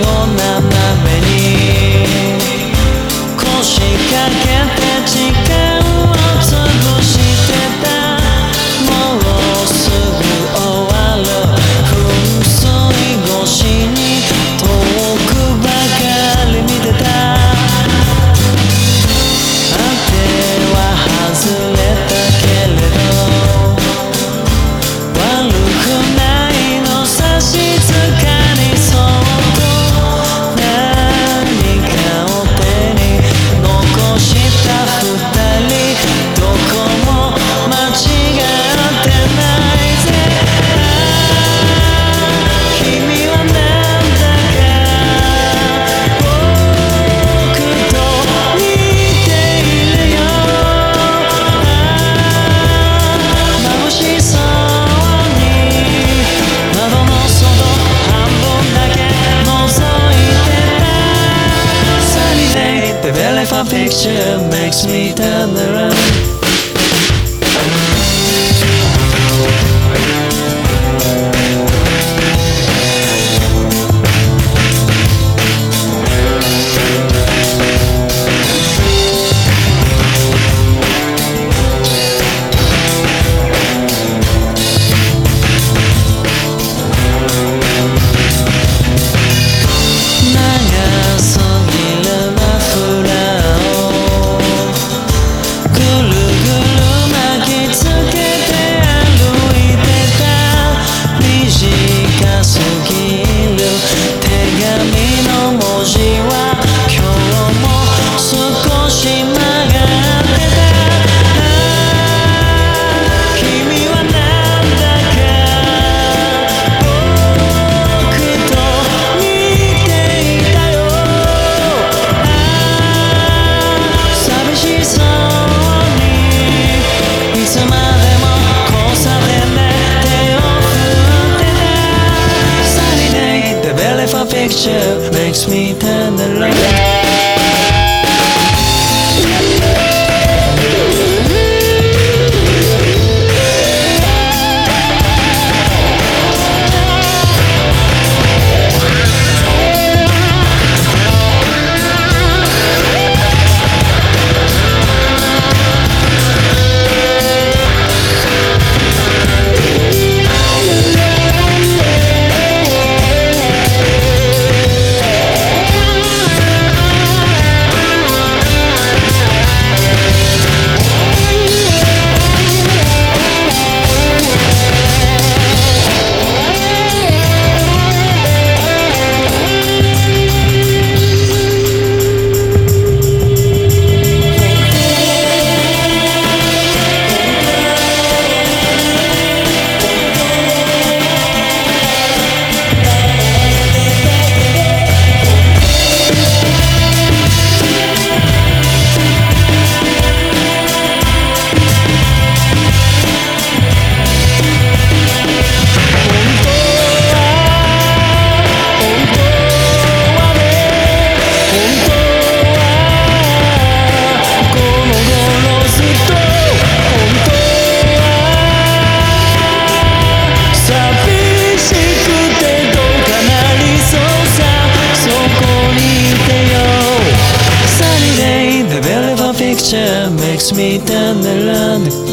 を斜めに。腰掛けて Makes me tender like makes me turn around.